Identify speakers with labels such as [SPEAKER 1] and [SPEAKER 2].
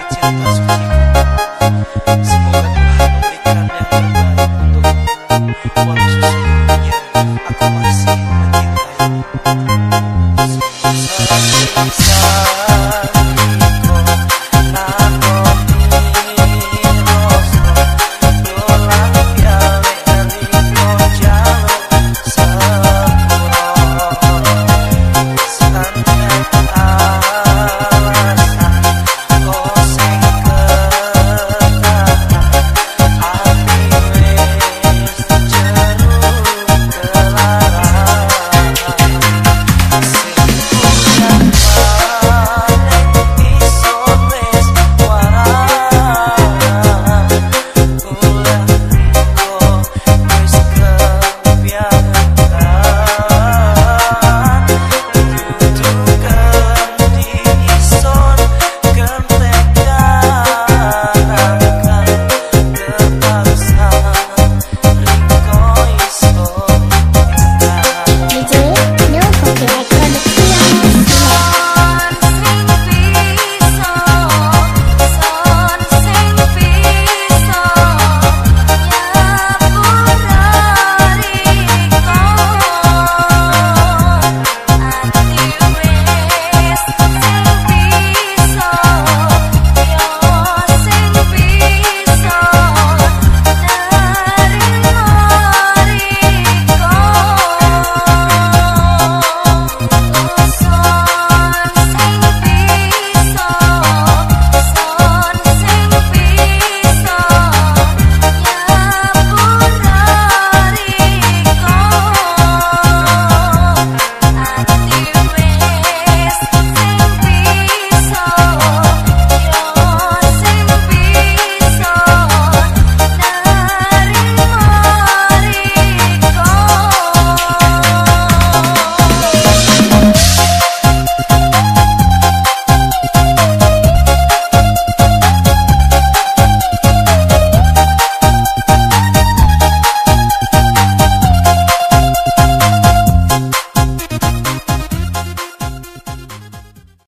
[SPEAKER 1] Cinta atau suciku Semoga Tuhan memberikan yang terbaik untukku Walau sesungguhnya aku masih mencintai Selalu bisa